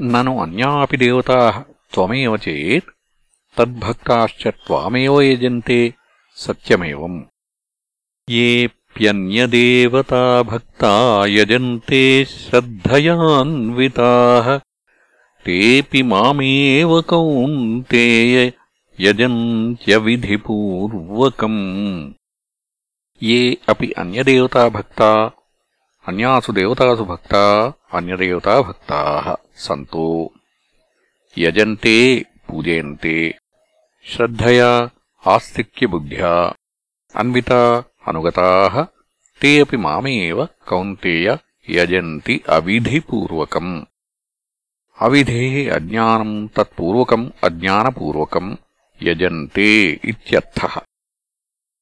నను అన్యాపి దేవతా త్వమేవ చేత్ తద్భక్తాశ్చ త్వామేవ యజంతే సత్యమేవం. ఏప్యన్యదేవతా భక్తా యజంతే శ్రద్ధయాన్వితాః తేపి మామేవ కౌంతేయ యజంత్యవిధిపూర్వకం. ఏ అపి అన్యదేవతా భక్తా అన్యాసు దేవతాసు భక్త అన్యదేవతా భక్తాః సంతో. యజంతే పూజయంతే. శ్రద్ధయా ఆస్తిక్యబుద్ధ్యా. అన్విత అనుగతాః. తే అపి మామేవ కౌంతేయ యజంతి అవిధిపూర్వకం. అవిధే అజ్ఞానం తత్పూర్వకం అజ్ఞానపూర్వకం యజంతే ఇత్యర్థః.